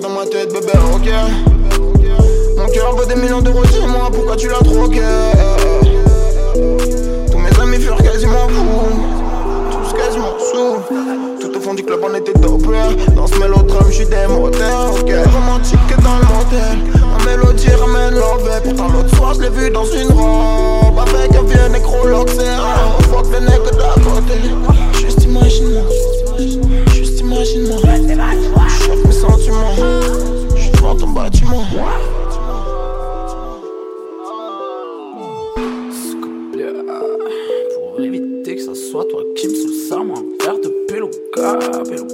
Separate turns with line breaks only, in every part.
dans ma tête, bébé, ok. Mon cœur vaut des millions d'euros, dis-moi pourquoi tu l'as troqué. Tous mes amis furent quasiment fous. Tous quasiment sous. Tout au fond du club on était top Dans ce mélodrome je suis des moteurs, ok. Romantique que dans le motel Ma mélodie ramène l'envers. Pourtant l'autre soir je l'ai vu dans une robe. Avec un vieux nécrologue c'est rare. Fuck les nègres d'à côté
Pour éviter que ça soit toi qui me sous ça, moi un verre de beluga, beluga.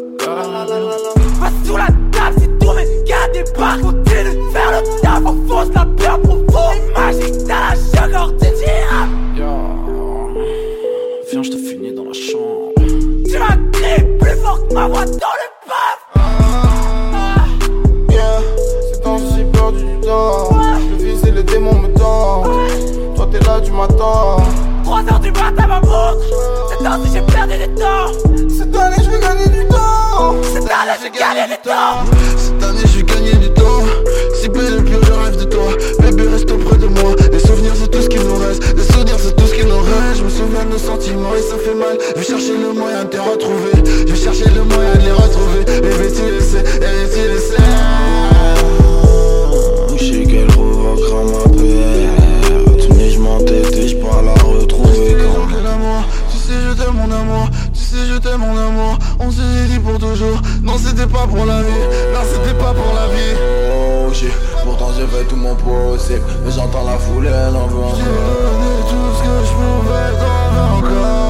Pas sous la table, c'est toi, mais gars des barres. Continue de faire le taf, enfonce la peur pour vous. Imagine, t'as la ordinaire.
Yo, viens, je te finis dans la chambre.
Tu m'as crié plus fort que ma voix
Toi t'es là, tu m'attends
3 heures du matin, ma montre. C'est temps si j'ai perdu du temps.
Cette année je vais gagner du temps
Cette année, j'ai gagné du temps.
Cette année je vais gagner du temps Si belle plus je rêve de toi Bébé reste auprès de moi amour On s'est dit pour toujours. Non c'était pas pour la vie. Non c'était pas pour la vie. Oh j'ai Pourtant j'ai fait tout mon possible. Mais j'entends la foule elle en veut encore. J'ai donné tout ce que je pouvais t'en encore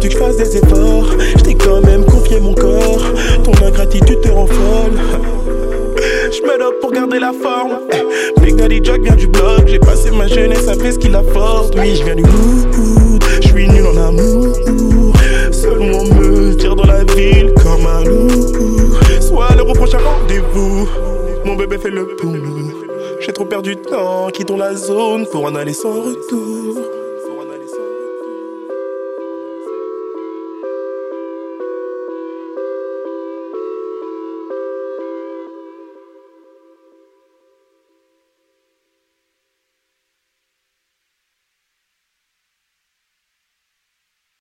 veux-tu que je fasse des efforts? Je t'ai quand même confié mon corps. Ton ingratitude te rend folle. Je me pour garder la forme. Eh, Big Daddy Jack vient du bloc. J'ai passé ma jeunesse à faire ce qu'il a force. Oui, je viens du mood. Je suis nul en amour. Seulement me tire dans la ville comme un loup. Soit le prochain rendez-vous. Mon bébé fait le boulot. J'ai trop perdu de temps, quittons la zone pour en aller sans retour.